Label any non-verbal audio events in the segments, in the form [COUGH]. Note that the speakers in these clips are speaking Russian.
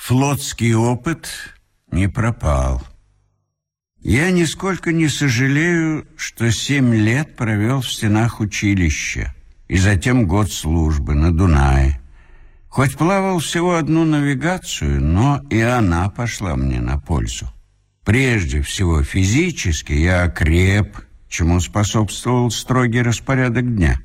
Флотский опыт не пропал. Я нисколько не сожалею, что семь лет провел в стенах училища и затем год службы на Дунае. Хоть плавал всего одну навигацию, но и она пошла мне на пользу. Прежде всего физически я окреп, чему способствовал строгий распорядок дня.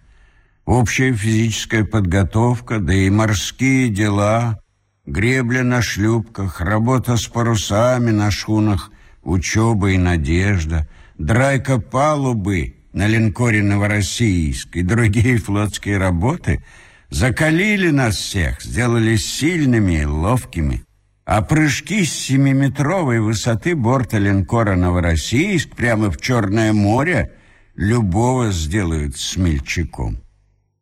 Общая физическая подготовка, да и морские дела, гребля на шлюпках, работа с парусами на шхунах, учеба и надежда, драйка палубы на линкоре «Новороссийск» и другие флотские работы закалили нас всех, сделали сильными и ловкими. А прыжки с семиметровой высоты борта линкора «Новороссийск» прямо в Черное море любого сделают смельчаком.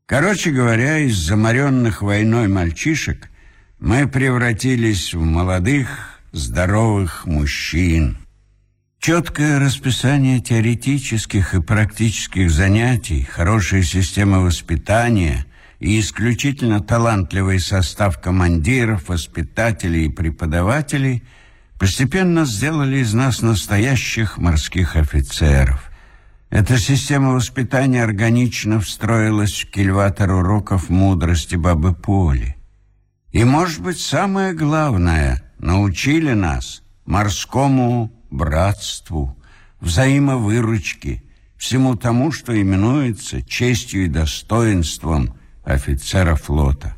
Короче говоря, из заморенных войной мальчишек мы превратились в молодых, здоровых мужчин. Четкое расписание теоретических и практических занятий, хорошая система воспитания и исключительно талантливый состав командиров, воспитателей и преподавателей постепенно сделали из нас настоящих морских офицеров. Эта система воспитания органично встроилась в кильватор уроков мудрости Бабы Поли. И, может быть, самое главное, научили нас морскому братству, взаимовыручке, всему тому, что именуется честью и достоинством офицера флота.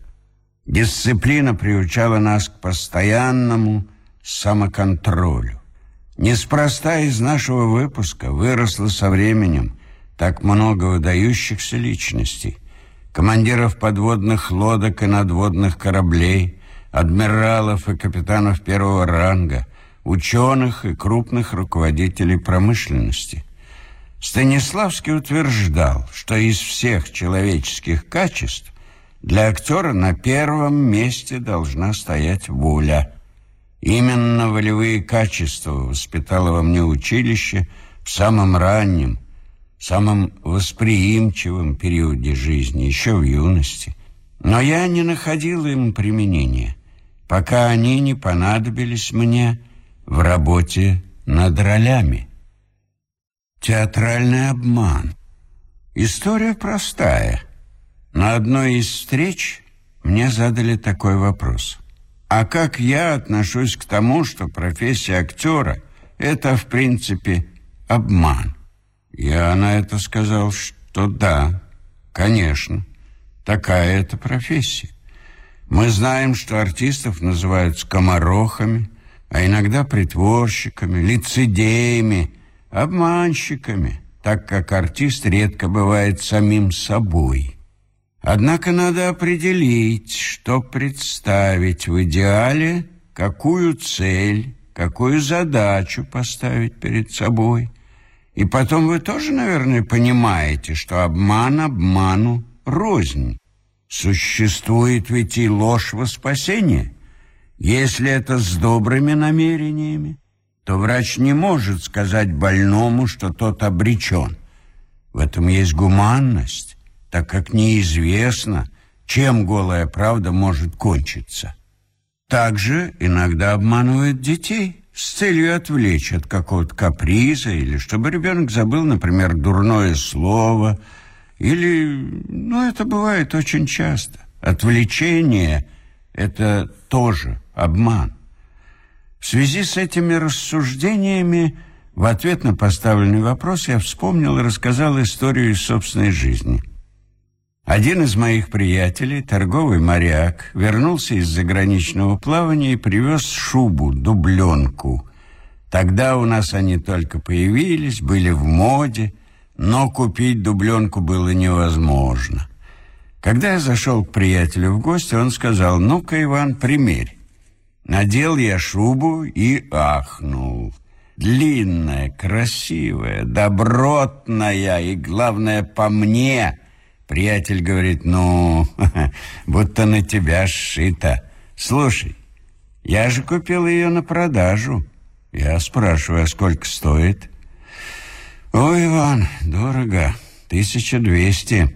Дисциплина приучала нас к постоянному самоконтролю. Неспроста из нашего выпуска выросло со временем так много выдающихся личностей командиров подводных лодок и надводных кораблей, адмиралов и капитанов первого ранга, ученых и крупных руководителей промышленности. Станиславский утверждал, что из всех человеческих качеств для актера на первом месте должна стоять воля. Именно волевые качества воспитало во мне училище в самом раннем, самом восприимчивом периоде жизни, еще в юности. Но я не находил им применения, пока они не понадобились мне в работе над ролями. Театральный обман. История простая. На одной из встреч мне задали такой вопрос. А как я отношусь к тому, что профессия актера – это, в принципе, обман? Я на это сказал, что да, конечно, такая это профессия. Мы знаем, что артистов называют скоморохами, а иногда притворщиками, лицедеями, обманщиками, так как артист редко бывает самим собой. Однако надо определить, что представить в идеале, какую цель, какую задачу поставить перед собой – и потом вы тоже, наверное, понимаете, что обман обману рознь. Существует ведь и ложь во спасение. Если это с добрыми намерениями, то врач не может сказать больному, что тот обречен. В этом есть гуманность, так как неизвестно, чем голая правда может кончиться. Также иногда обманывают детей с целью отвлечь от какого-то каприза или чтобы ребенок забыл, например, дурное слово, или, ну, это бывает очень часто. Отвлечение – это тоже обман. В связи с этими рассуждениями в ответ на поставленный вопрос я вспомнил и рассказал историю из собственной жизни – один из моих приятелей, торговый моряк, вернулся из заграничного плавания и привез шубу, дубленку. Тогда у нас они только появились, были в моде, но купить дубленку было невозможно. Когда я зашел к приятелю в гости, он сказал, «Ну-ка, Иван, примерь». Надел я шубу и ахнул. Длинная, красивая, добротная и, главное, по мне – Приятель говорит, ну, [LAUGHS] будто на тебя сшито. Слушай, я же купил ее на продажу. Я спрашиваю, а сколько стоит? Ой, Иван, дорого, 1200.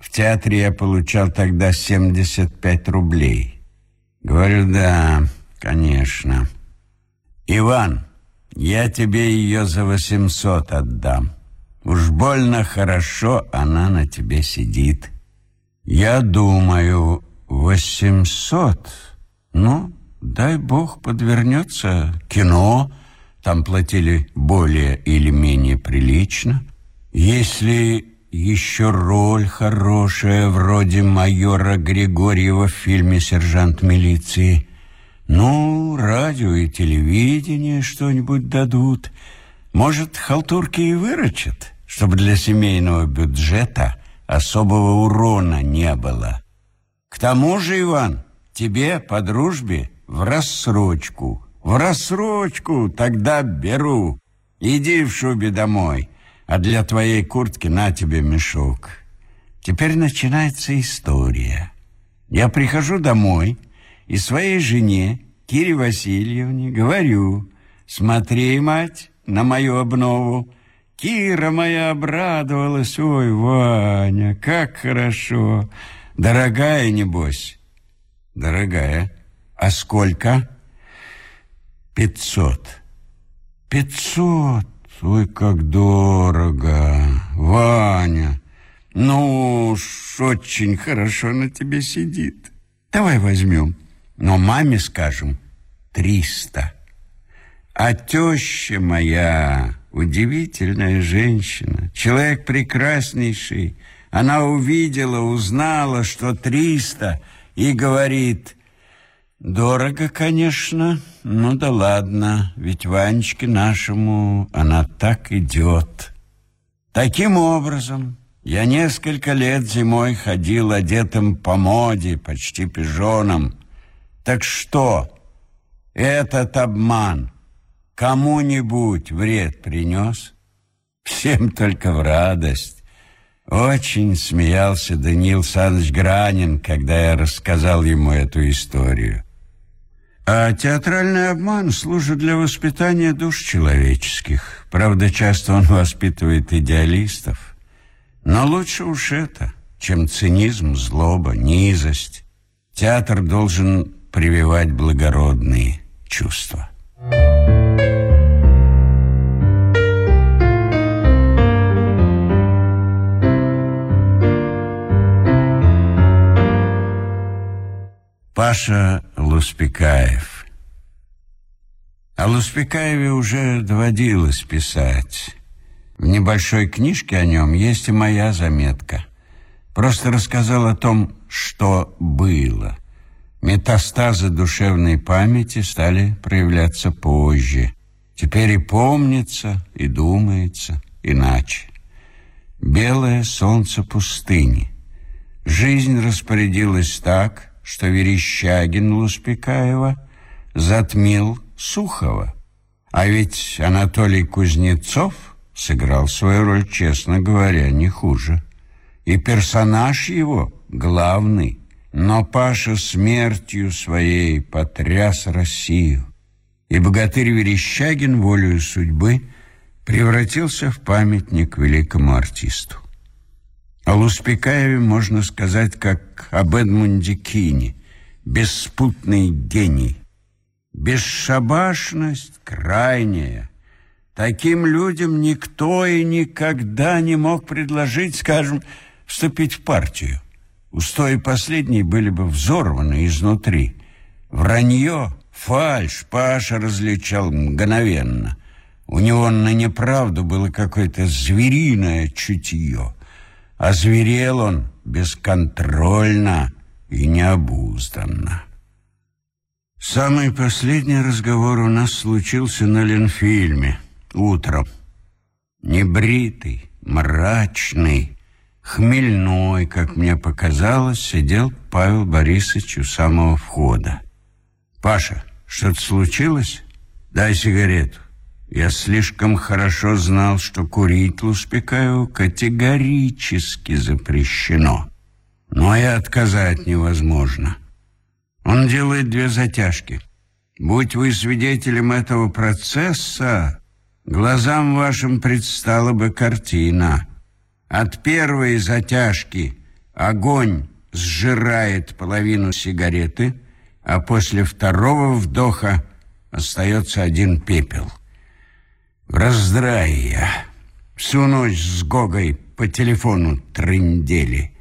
В театре я получал тогда 75 рублей. Говорю, да, конечно. Иван, я тебе ее за восемьсот отдам. Уж больно хорошо она на тебе сидит. Я думаю, восемьсот. Ну, дай бог подвернется кино. Там платили более или менее прилично. Если еще роль хорошая, вроде майора Григорьева в фильме «Сержант милиции». Ну, радио и телевидение что-нибудь дадут. Может, халтурки и выручат, чтобы для семейного бюджета особого урона не было. К тому же, Иван, тебе по дружбе в рассрочку. В рассрочку тогда беру. Иди в шубе домой а для твоей куртки на тебе мешок. Теперь начинается история. Я прихожу домой и своей жене, Кире Васильевне, говорю, смотри, мать, на мою обнову. Кира моя обрадовалась, ой, Ваня, как хорошо. Дорогая, небось? Дорогая. А сколько? Пятьсот. Пятьсот. Ой, как дорого, Ваня. Ну уж очень хорошо на тебе сидит. Давай возьмем. Но маме скажем триста. А теща моя, удивительная женщина, человек прекраснейший, она увидела, узнала, что триста, и говорит, Дорого, конечно, ну да ладно, ведь Ванечке нашему она так идет. Таким образом, я несколько лет зимой ходил одетым по моде, почти пижоном. Так что, этот обман кому-нибудь вред принес? Всем только в радость. Очень смеялся Даниил Саныч Гранин, когда я рассказал ему эту историю. А театральный обман служит для воспитания душ человеческих. Правда, часто он воспитывает идеалистов. Но лучше уж это, чем цинизм, злоба, низость. Театр должен прививать благородные чувства. Паша Луспекаев О Луспекаеве уже доводилось писать. В небольшой книжке о нем есть и моя заметка. Просто рассказал о том, что было. Метастазы душевной памяти стали проявляться позже. Теперь и помнится, и думается иначе. Белое солнце пустыни. Жизнь распорядилась так, что Верещагин Луспекаева затмил Сухова. А ведь Анатолий Кузнецов сыграл свою роль, честно говоря, не хуже. И персонаж его главный. Но Паша смертью своей потряс Россию. И богатырь Верещагин волею судьбы превратился в памятник великому артисту. О Луспекаеве можно сказать, как об Эдмунде Кине. Беспутный гений. Бесшабашность крайняя. Таким людям никто и никогда не мог предложить, скажем, вступить в партию. Устои последней были бы взорваны изнутри. Вранье, фальшь Паша различал мгновенно. У него на неправду было какое-то звериное чутье. Озверел он бесконтрольно и необузданно. Самый последний разговор у нас случился на Ленфильме утром. Небритый, мрачный, хмельной, как мне показалось, сидел Павел Борисович у самого входа. «Паша, что-то случилось? Дай сигарету». Я слишком хорошо знал, что курить Луспекаеву категорически запрещено. Но и отказать невозможно. Он делает две затяжки. Будь вы свидетелем этого процесса, глазам вашим предстала бы картина. От первой затяжки огонь сжирает половину сигареты, а после второго вдоха остается один пепел. В раздрае я. Всю ночь с Гогой по телефону трындели.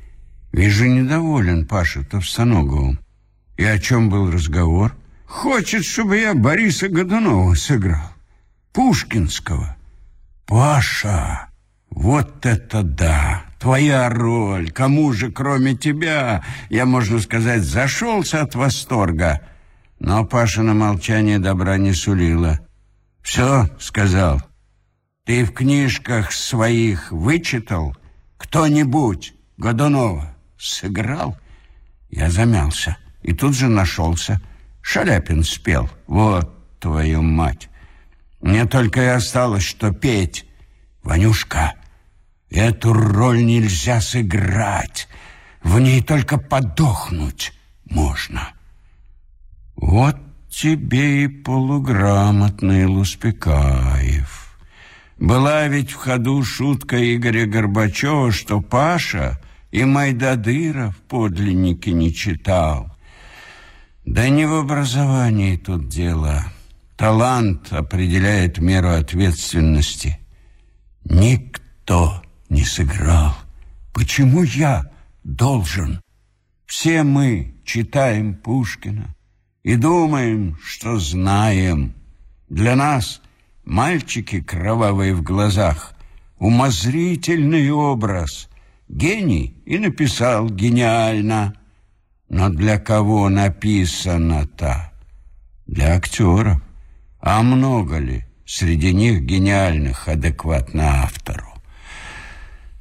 Вижу, недоволен Паша Товстоноговым. И о чем был разговор? Хочет, чтобы я Бориса Годунова сыграл. Пушкинского. Паша, вот это да! Твоя роль! Кому же, кроме тебя, я, можно сказать, зашелся от восторга. Но Паша на молчание добра не сулила. «Все», — сказал, — «ты в книжках своих вычитал? Кто-нибудь Годунова сыграл?» Я замялся и тут же нашелся. Шаляпин спел. Вот твою мать! Мне только и осталось, что петь. Ванюшка, эту роль нельзя сыграть. В ней только подохнуть можно. Вот тебе и полуграмотный Луспекаев. Была ведь в ходу шутка Игоря Горбачева, что Паша и Майдадыров подлинники не читал. Да не в образовании тут дело. Талант определяет меру ответственности. Никто не сыграл. Почему я должен? Все мы читаем Пушкина и думаем, что знаем. Для нас мальчики кровавые в глазах, умозрительный образ. Гений и написал гениально. Но для кого написано-то? Для актеров. А много ли среди них гениальных адекватно автору?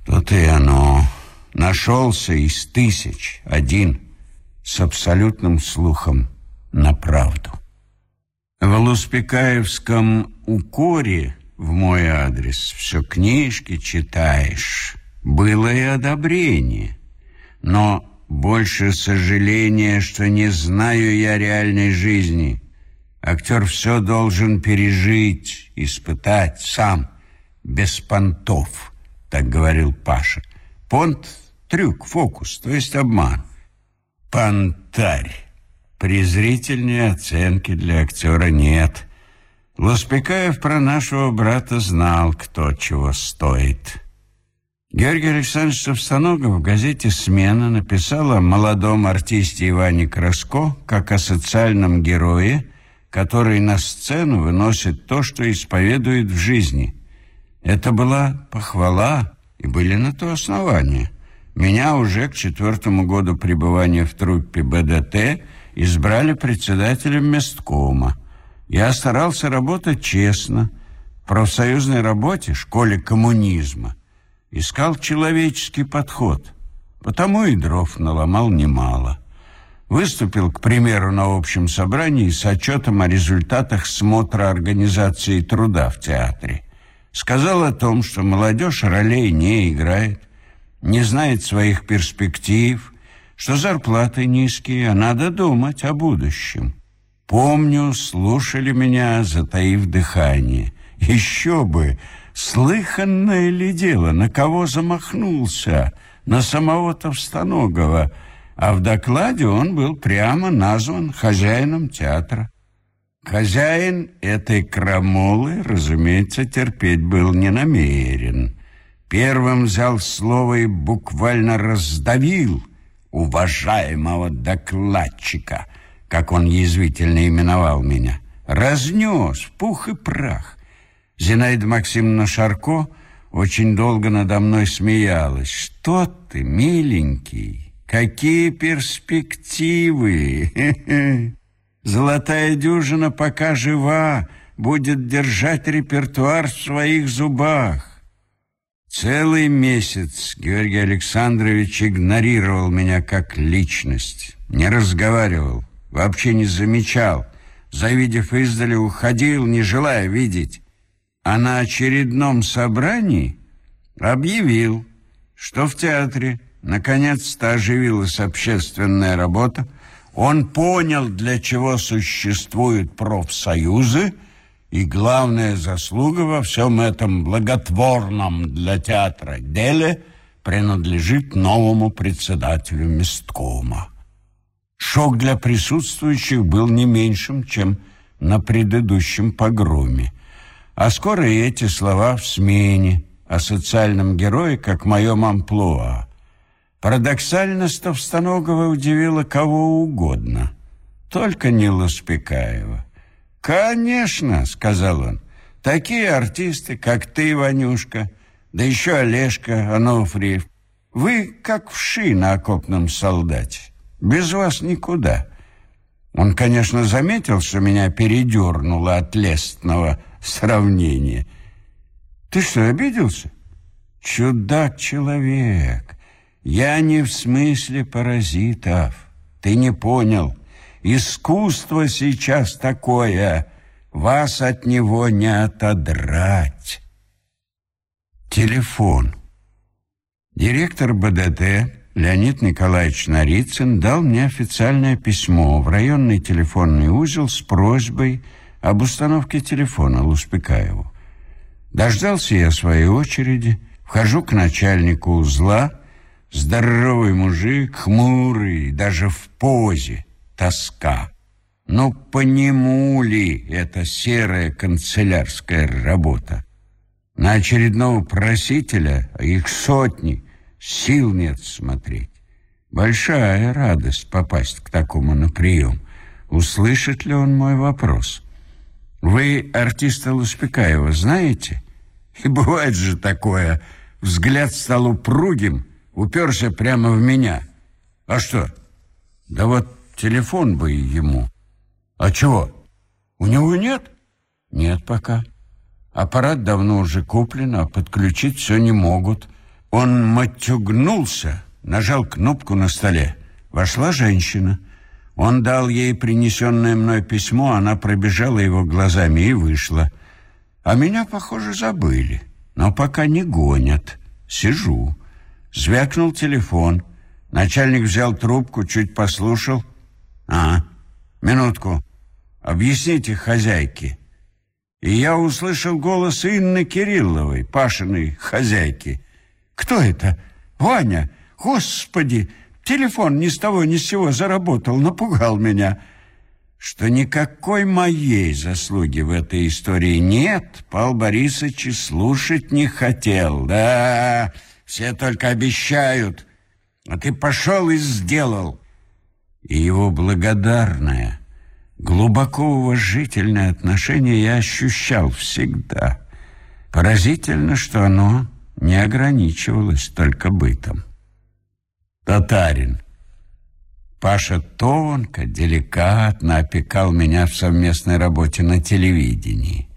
Тут и оно. Нашелся из тысяч один с абсолютным слухом на правду. В Луспекаевском укоре в мой адрес все книжки читаешь. Было и одобрение, но больше сожаления, что не знаю я реальной жизни. Актер все должен пережить, испытать сам, без понтов, так говорил Паша. Понт — трюк, фокус, то есть обман. Понтарь. Презрительной оценки для актера нет. Лоспекаев про нашего брата знал, кто чего стоит. Георгий Александрович Совстаногов в газете «Смена» написал о молодом артисте Иване Краско как о социальном герое, который на сцену выносит то, что исповедует в жизни. Это была похвала, и были на то основания. Меня уже к четвертому году пребывания в труппе БДТ избрали председателем месткома. Я старался работать честно, в профсоюзной работе, школе коммунизма – искал человеческий подход, потому и дров наломал немало. Выступил, к примеру, на общем собрании с отчетом о результатах смотра организации труда в театре. Сказал о том, что молодежь ролей не играет, не знает своих перспектив, что зарплаты низкие, а надо думать о будущем. Помню, слушали меня, затаив дыхание. Еще бы! Слыханное ли дело, на кого замахнулся? На самого Товстоногова. А в докладе он был прямо назван хозяином театра. Хозяин этой крамолы, разумеется, терпеть был не намерен. Первым взял слово и буквально раздавил уважаемого докладчика, как он язвительно именовал меня. Разнес пух и прах. Зинаида Максимовна Шарко очень долго надо мной смеялась. «Что ты, миленький, какие перспективы! [LAUGHS] Золотая дюжина пока жива, будет держать репертуар в своих зубах». Целый месяц Георгий Александрович игнорировал меня как личность, не разговаривал, вообще не замечал, завидев издали, уходил, не желая видеть. А на очередном собрании объявил, что в театре наконец-то оживилась общественная работа, он понял, для чего существуют профсоюзы, и главная заслуга во всем этом благотворном для театра деле принадлежит новому председателю месткома. Шок для присутствующих был не меньшим, чем на предыдущем погроме. А скоро и эти слова в смене о социальном герое, как моем амплуа. Парадоксальность Товстоногова удивила кого угодно, только не Лоспекаева. «Конечно», — сказал он, — «такие артисты, как ты, Ванюшка, да еще Олежка Анофриев, вы как вши на окопном солдате, без вас никуда». Он, конечно, заметил, что меня передернуло от лестного сравнения. «Ты что, обиделся?» «Чудак-человек, я не в смысле паразитов, ты не понял». Искусство сейчас такое, вас от него не отодрать. Телефон. Директор БДТ Леонид Николаевич Нарицын дал мне официальное письмо в районный телефонный узел с просьбой об установке телефона Луспекаеву. Дождался я своей очереди, вхожу к начальнику узла, здоровый мужик, хмурый, даже в позе тоска. Но по нему ли эта серая канцелярская работа? На очередного просителя, а их сотни, сил нет смотреть. Большая радость попасть к такому на прием. Услышит ли он мой вопрос? Вы артиста Луспекаева знаете? И бывает же такое. Взгляд стал упругим, уперся прямо в меня. А что? Да вот Телефон бы ему. А чего? У него нет? Нет пока. Аппарат давно уже куплен, а подключить все не могут. Он матюгнулся, нажал кнопку на столе. Вошла женщина. Он дал ей принесенное мной письмо, она пробежала его глазами и вышла. А меня, похоже, забыли. Но пока не гонят. Сижу. Звякнул телефон. Начальник взял трубку, чуть послушал — а, минутку. Объясните хозяйке. И я услышал голос Инны Кирилловой, Пашиной хозяйки. Кто это? Ваня? Господи! Телефон ни с того ни с сего заработал, напугал меня. Что никакой моей заслуги в этой истории нет, Павел Борисович слушать не хотел. Да, все только обещают. А ты пошел и сделал и его благодарное, глубоко уважительное отношение я ощущал всегда. Поразительно, что оно не ограничивалось только бытом. Татарин. Паша тонко, деликатно опекал меня в совместной работе на телевидении.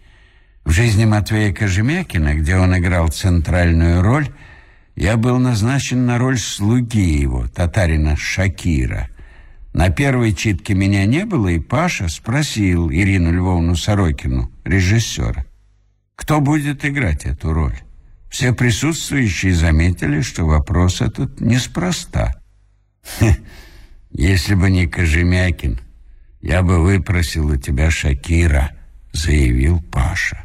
В жизни Матвея Кожемякина, где он играл центральную роль, я был назначен на роль слуги его, татарина Шакира – на первой читке меня не было, и Паша спросил Ирину Львовну Сорокину, режиссера, кто будет играть эту роль. Все присутствующие заметили, что вопрос этот неспроста. «Если бы не Кожемякин, я бы выпросил у тебя Шакира», — заявил Паша.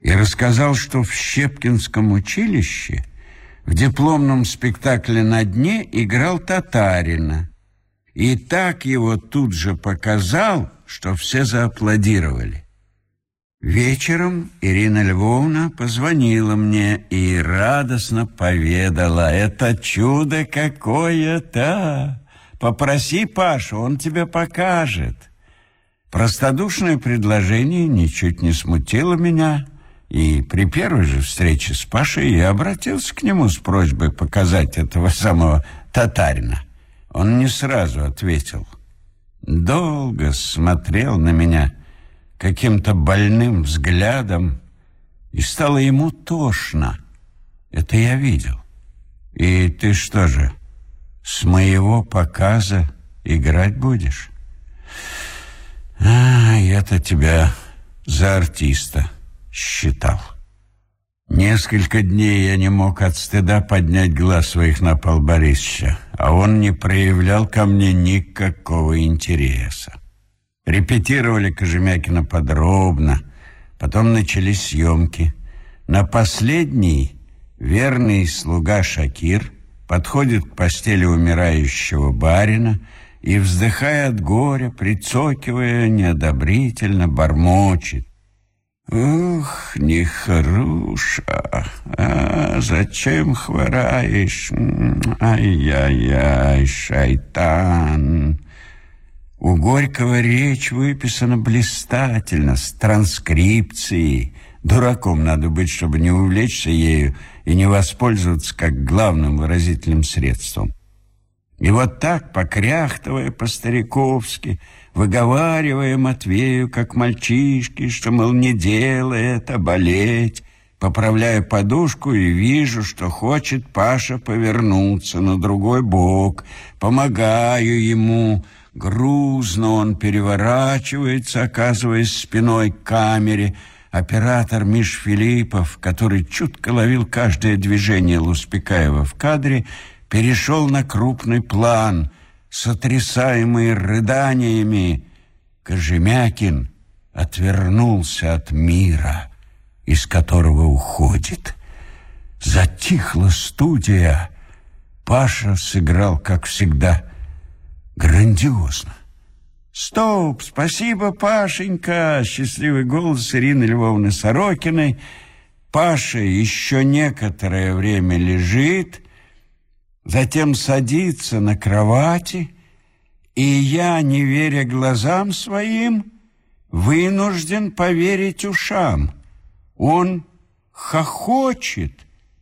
И рассказал, что в Щепкинском училище в дипломном спектакле «На дне» играл Татарина, и так его тут же показал, что все зааплодировали. Вечером Ирина Львовна позвонила мне и радостно поведала, «Это чудо какое-то! Попроси Пашу, он тебе покажет». Простодушное предложение ничуть не смутило меня, и при первой же встрече с Пашей я обратился к нему с просьбой показать этого самого татарина. Он не сразу ответил. Долго смотрел на меня каким-то больным взглядом, и стало ему тошно. Это я видел. И ты что же, с моего показа играть будешь? А, я-то тебя за артиста считал. Несколько дней я не мог от стыда поднять глаз своих на Пал Борисовича, а он не проявлял ко мне никакого интереса. Репетировали Кожемякина подробно, потом начались съемки. На последний верный слуга Шакир подходит к постели умирающего барина и, вздыхая от горя, прицокивая неодобрительно, бормочет. Ух, нехоруша, а зачем хвораешь? Ай-яй-яй, шайтан. У Горького речь выписана блистательно, с транскрипцией. Дураком надо быть, чтобы не увлечься ею и не воспользоваться как главным выразительным средством. И вот так, покряхтывая по-стариковски, выговаривая Матвею, как мальчишки, что, мол, не делай это, болеть, поправляю подушку и вижу, что хочет Паша повернуться на другой бок, помогаю ему, грузно он переворачивается, оказываясь спиной к камере, Оператор Миш Филиппов, который чутко ловил каждое движение Луспекаева в кадре, перешел на крупный план, сотрясаемый рыданиями. Кожемякин отвернулся от мира, из которого уходит. Затихла студия. Паша сыграл, как всегда, грандиозно. «Стоп! Спасибо, Пашенька!» Счастливый голос Ирины Львовны Сорокиной. Паша еще некоторое время лежит, затем садится на кровати, и я, не веря глазам своим, вынужден поверить ушам. Он хохочет,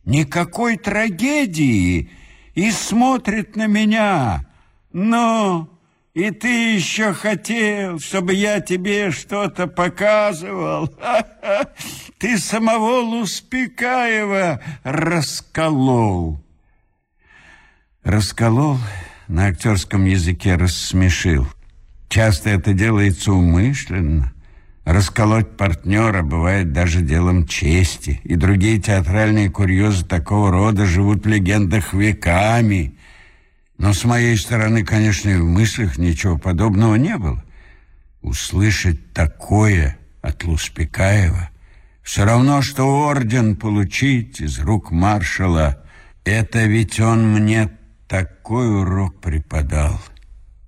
никакой трагедии, и смотрит на меня. Но и ты еще хотел, чтобы я тебе что-то показывал. [LAUGHS] Ты самого Луспекаева расколол. Расколол на актерском языке рассмешил. Часто это делается умышленно. Расколоть партнера бывает даже делом чести. И другие театральные курьезы такого рода живут в легендах веками. Но с моей стороны, конечно, в мыслях ничего подобного не было. Услышать такое от Луспекаева все равно, что орден получить из рук маршала. Это ведь он мне такой урок преподал.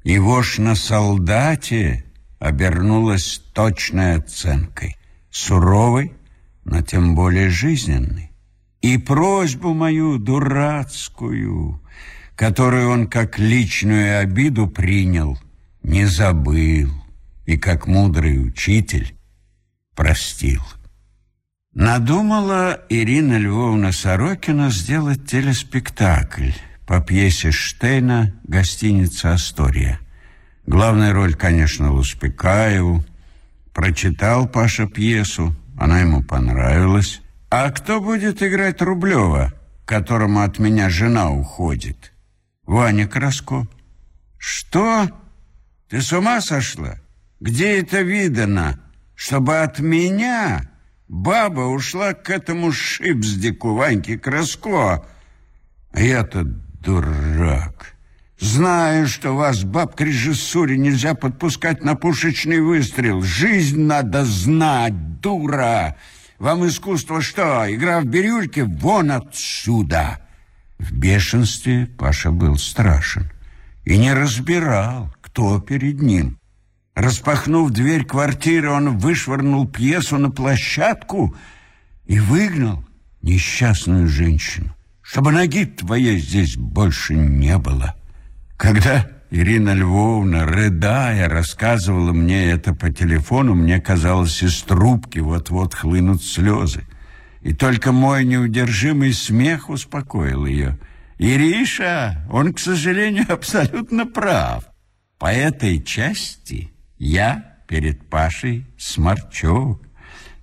Его ж на солдате обернулась точной оценкой, суровой, но тем более жизненной. И просьбу мою дурацкую, которую он как личную обиду принял, не забыл и как мудрый учитель простил. Надумала Ирина Львовна Сорокина сделать телеспектакль по пьесе Штейна «Гостиница Астория». Главная роль, конечно, Луспекаеву. Прочитал Паша пьесу, она ему понравилась. А кто будет играть Рублева, которому от меня жена уходит? Ваня Краско. Что? Ты с ума сошла? Где это видано, чтобы от меня баба ушла к этому шипздику Ваньке Краско? А я-то дурак. Знаю, что вас, баб к режиссуре, нельзя подпускать на пушечный выстрел. Жизнь надо знать, дура. Вам искусство что, игра в бирюльке? Вон отсюда!» В бешенстве Паша был страшен и не разбирал, кто перед ним. Распахнув дверь квартиры, он вышвырнул пьесу на площадку и выгнал несчастную женщину чтобы ноги твоей здесь больше не было. Когда Ирина Львовна, рыдая, рассказывала мне это по телефону, мне казалось, из трубки вот-вот хлынут слезы. И только мой неудержимый смех успокоил ее. «Ириша, он, к сожалению, [LAUGHS] абсолютно прав. По этой части я перед Пашей сморчок.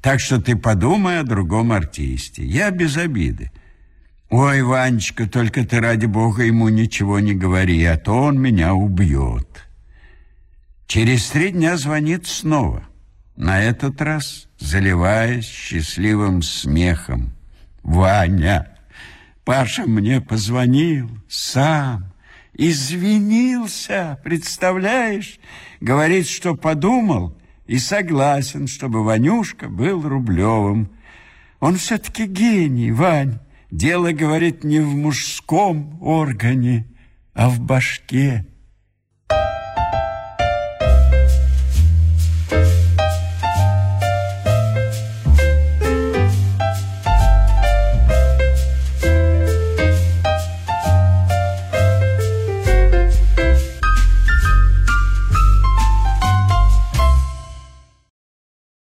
Так что ты подумай о другом артисте. Я без обиды. Ой, Ванечка, только ты ради бога ему ничего не говори, а то он меня убьет. Через три дня звонит снова. На этот раз заливаясь счастливым смехом. Ваня, Паша мне позвонил сам, извинился, представляешь? Говорит, что подумал и согласен, чтобы Ванюшка был Рублевым. Он все-таки гений, Вань. Дело, говорит, не в мужском органе, а в башке.